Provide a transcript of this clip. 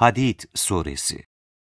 Hadid Suresi.